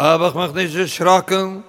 aber ich mach nicht erschrocken